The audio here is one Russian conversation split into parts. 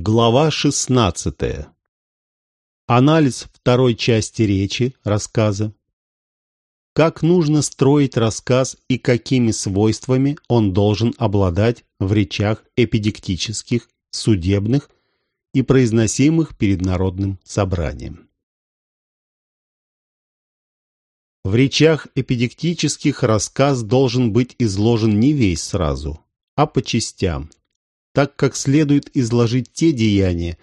Глава 16. Анализ второй части речи, рассказа. Как нужно строить рассказ и какими свойствами он должен обладать в речах эпидектических, судебных и произносимых перед народным собранием. В речах эпидектических рассказ должен быть изложен не весь сразу, а по частям, так как следует изложить те деяния,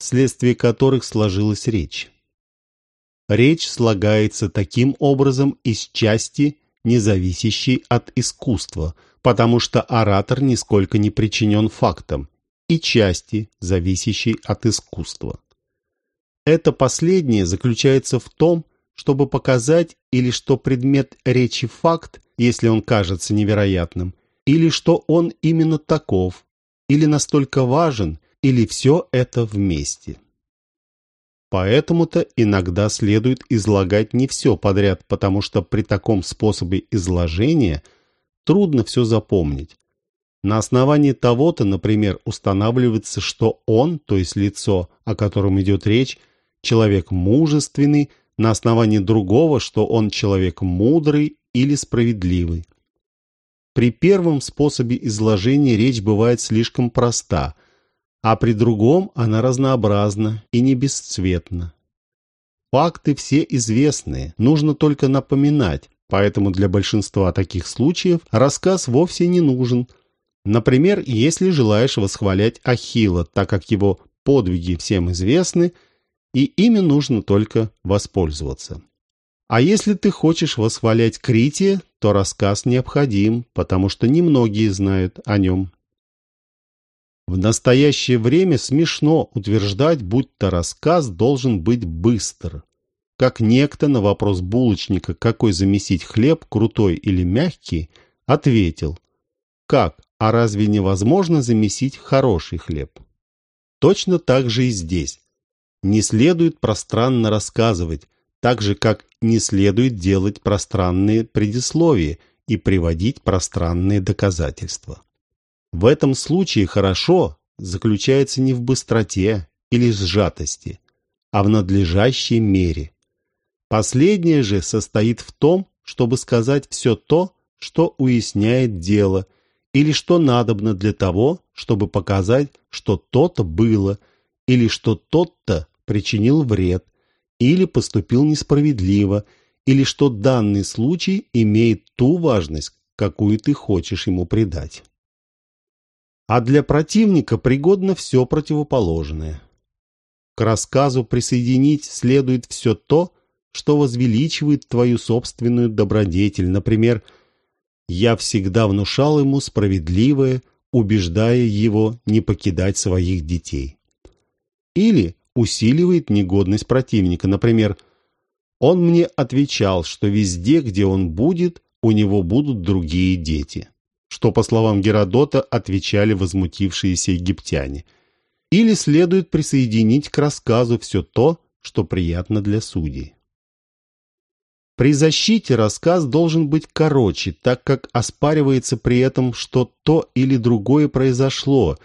вследствие которых сложилась речь. Речь слагается таким образом из части, не зависящей от искусства, потому что оратор нисколько не причинен фактам, и части, зависящей от искусства. Это последнее заключается в том, чтобы показать или что предмет речи факт, если он кажется невероятным, или что он именно таков, или настолько важен, или все это вместе. Поэтому-то иногда следует излагать не все подряд, потому что при таком способе изложения трудно все запомнить. На основании того-то, например, устанавливается, что он, то есть лицо, о котором идет речь, человек мужественный, на основании другого, что он человек мудрый или справедливый. При первом способе изложения речь бывает слишком проста, а при другом она разнообразна и не бесцветна. Факты все известные, нужно только напоминать, поэтому для большинства таких случаев рассказ вовсе не нужен. Например, если желаешь восхвалять Ахилла, так как его подвиги всем известны, и ими нужно только воспользоваться. А если ты хочешь восхвалять Крития, то рассказ необходим, потому что немногие знают о нем. В настоящее время смешно утверждать, будто рассказ должен быть быстр. Как некто на вопрос булочника, какой замесить хлеб, крутой или мягкий, ответил, как, а разве невозможно замесить хороший хлеб? Точно так же и здесь. Не следует пространно рассказывать, так же, как не следует делать пространные предисловия и приводить пространные доказательства. В этом случае хорошо заключается не в быстроте или сжатости, а в надлежащей мере. Последнее же состоит в том, чтобы сказать все то, что уясняет дело, или что надобно для того, чтобы показать, что то-то было, или что тот-то причинил вред – или поступил несправедливо, или что данный случай имеет ту важность, какую ты хочешь ему придать. А для противника пригодно все противоположное. К рассказу присоединить следует все то, что возвеличивает твою собственную добродетель. Например, «Я всегда внушал ему справедливое, убеждая его не покидать своих детей». Или усиливает негодность противника. Например, он мне отвечал, что везде, где он будет, у него будут другие дети. Что, по словам Геродота, отвечали возмутившиеся египтяне. Или следует присоединить к рассказу все то, что приятно для судей. При защите рассказ должен быть короче, так как оспаривается при этом, что то или другое произошло,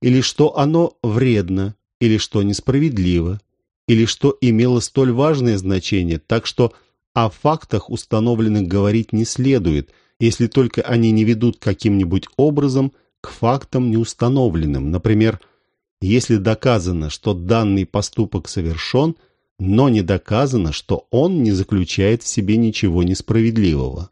или что оно вредно, или что несправедливо, или что имело столь важное значение, так что о фактах установленных говорить не следует, если только они не ведут каким-нибудь образом к фактам неустановленным. Например, если доказано, что данный поступок совершен, но не доказано, что он не заключает в себе ничего несправедливого.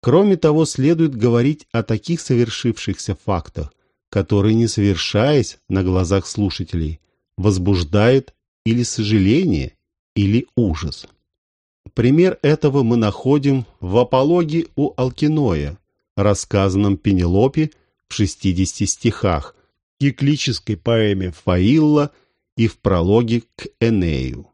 Кроме того, следует говорить о таких совершившихся фактах, который, не совершаясь на глазах слушателей, возбуждает или сожаление, или ужас. Пример этого мы находим в апологе у Алкиноя, рассказанном Пенелопе в 60 стихах, в поэме Фаилла и в прологе к Энею.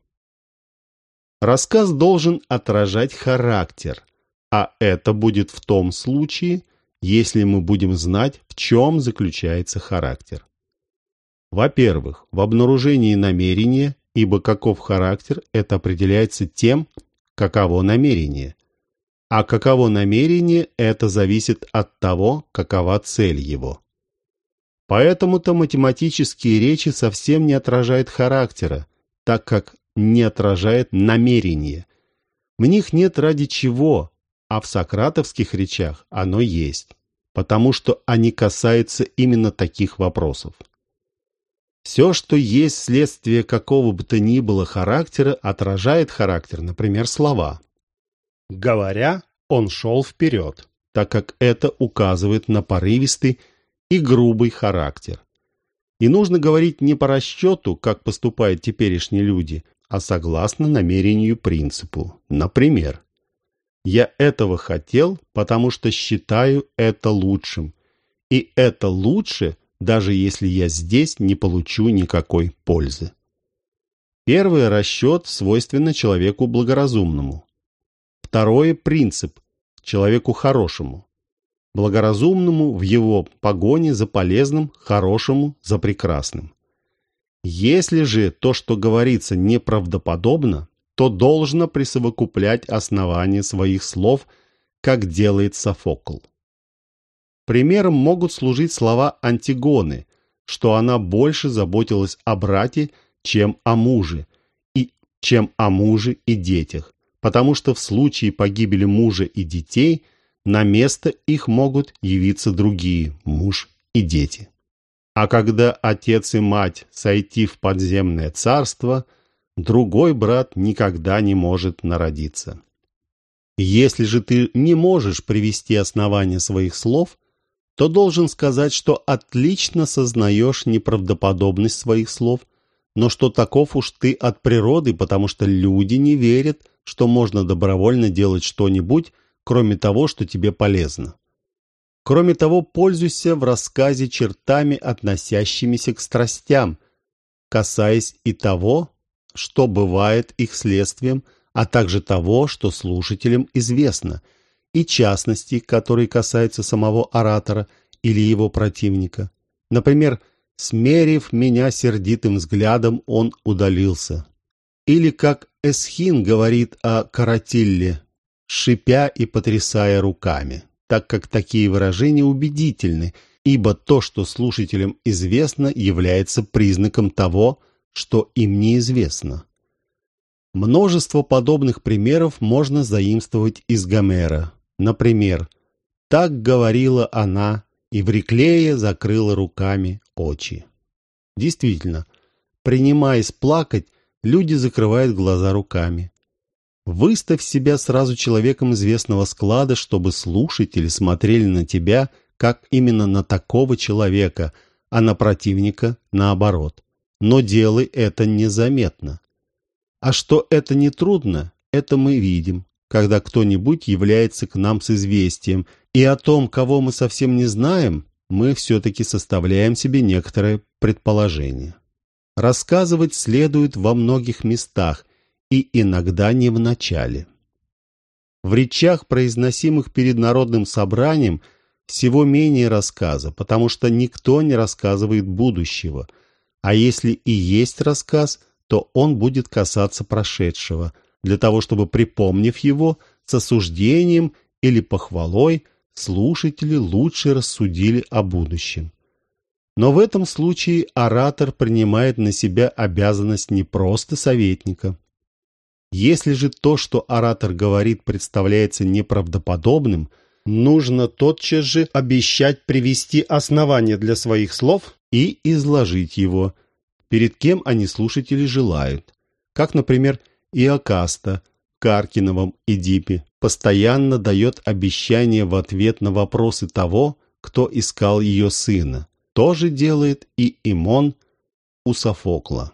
Рассказ должен отражать характер, а это будет в том случае, если мы будем знать, в чем заключается характер. Во-первых, в обнаружении намерения, ибо каков характер, это определяется тем, каково намерение. А каково намерение, это зависит от того, какова цель его. Поэтому-то математические речи совсем не отражают характера, так как не отражает намерение. В них нет ради чего, а в сократовских речах оно есть, потому что они касаются именно таких вопросов. Все, что есть следствие какого бы то ни было характера, отражает характер, например, слова. Говоря, он шел вперед, так как это указывает на порывистый и грубый характер. И нужно говорить не по расчету, как поступают теперешние люди, а согласно намерению принципу. Например, «Я этого хотел, потому что считаю это лучшим, и это лучше, даже если я здесь не получу никакой пользы». Первый расчет свойственно человеку благоразумному. Второе – принцип, человеку хорошему благоразумному в его погоне за полезным, хорошему за прекрасным. Если же то, что говорится, неправдоподобно, то должно присовокуплять основание своих слов, как делает Софокл. Примером могут служить слова Антигоны, что она больше заботилась о брате, чем о муже, и чем о муже и детях, потому что в случае погибели мужа и детей – на место их могут явиться другие, муж и дети. А когда отец и мать сойти в подземное царство, другой брат никогда не может народиться. Если же ты не можешь привести основания своих слов, то должен сказать, что отлично сознаешь неправдоподобность своих слов, но что таков уж ты от природы, потому что люди не верят, что можно добровольно делать что-нибудь, кроме того, что тебе полезно. Кроме того, пользуйся в рассказе чертами, относящимися к страстям, касаясь и того, что бывает их следствием, а также того, что слушателям известно, и частности, которые касаются самого оратора или его противника. Например, «Смерив меня сердитым взглядом, он удалился». Или как Эсхин говорит о Каратилле, шипя и потрясая руками, так как такие выражения убедительны, ибо то, что слушателям известно, является признаком того, что им неизвестно. Множество подобных примеров можно заимствовать из Гомера. Например, «Так говорила она, и в реклее закрыла руками очи». Действительно, принимаясь плакать, люди закрывают глаза руками. Выставь себя сразу человеком известного склада, чтобы слушатели смотрели на тебя как именно на такого человека, а на противника наоборот. Но делай это незаметно. А что это не трудно, это мы видим, когда кто-нибудь является к нам с известием, и о том, кого мы совсем не знаем, мы все-таки составляем себе некоторое предположение. Рассказывать следует во многих местах – и иногда не в начале. В речах, произносимых перед народным собранием, всего менее рассказа, потому что никто не рассказывает будущего, а если и есть рассказ, то он будет касаться прошедшего, для того чтобы, припомнив его, с осуждением или похвалой, слушатели лучше рассудили о будущем. Но в этом случае оратор принимает на себя обязанность не просто советника, если же то, что оратор говорит, представляется неправдоподобным, нужно тотчас же обещать привести основания для своих слов и изложить его, перед кем они слушатели желают. Как, например, Иокаста в Каркиновом Эдипе постоянно дает обещание в ответ на вопросы того, кто искал ее сына. То же делает и Имон у Софокла.